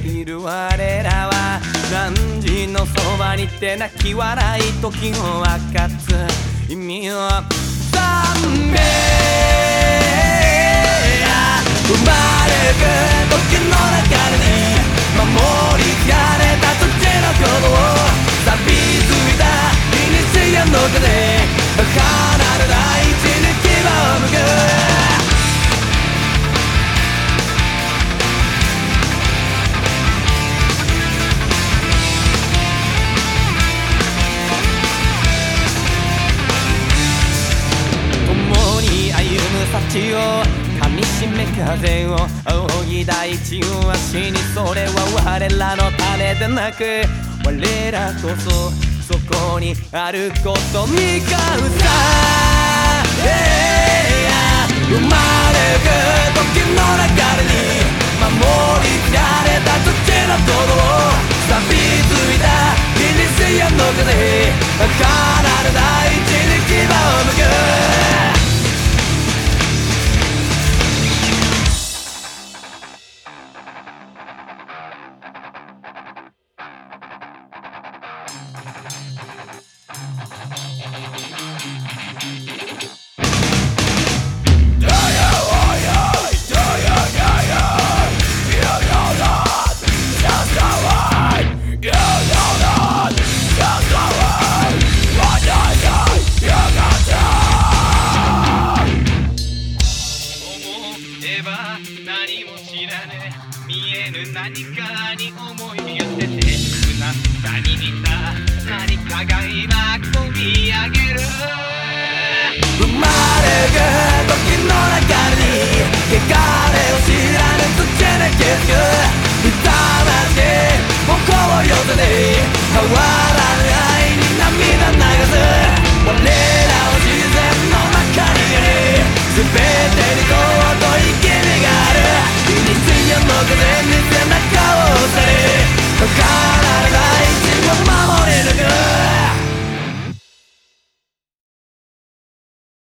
ている我らは何時のそばにて泣き笑い時を分かつ意味を賛美生まれる時の中に守り継がれた土地のことを錆びついたイニシアの風地を噛みしめ風を仰ぎ大地を足にそれは我らの種でなく我らこそそこにあることに感謝らね見える何かに思いやってて胸下に見た何かが今込み上げる。生まれる時の中に汚れを知らぬ土に気づく。痛ましい心を寄せに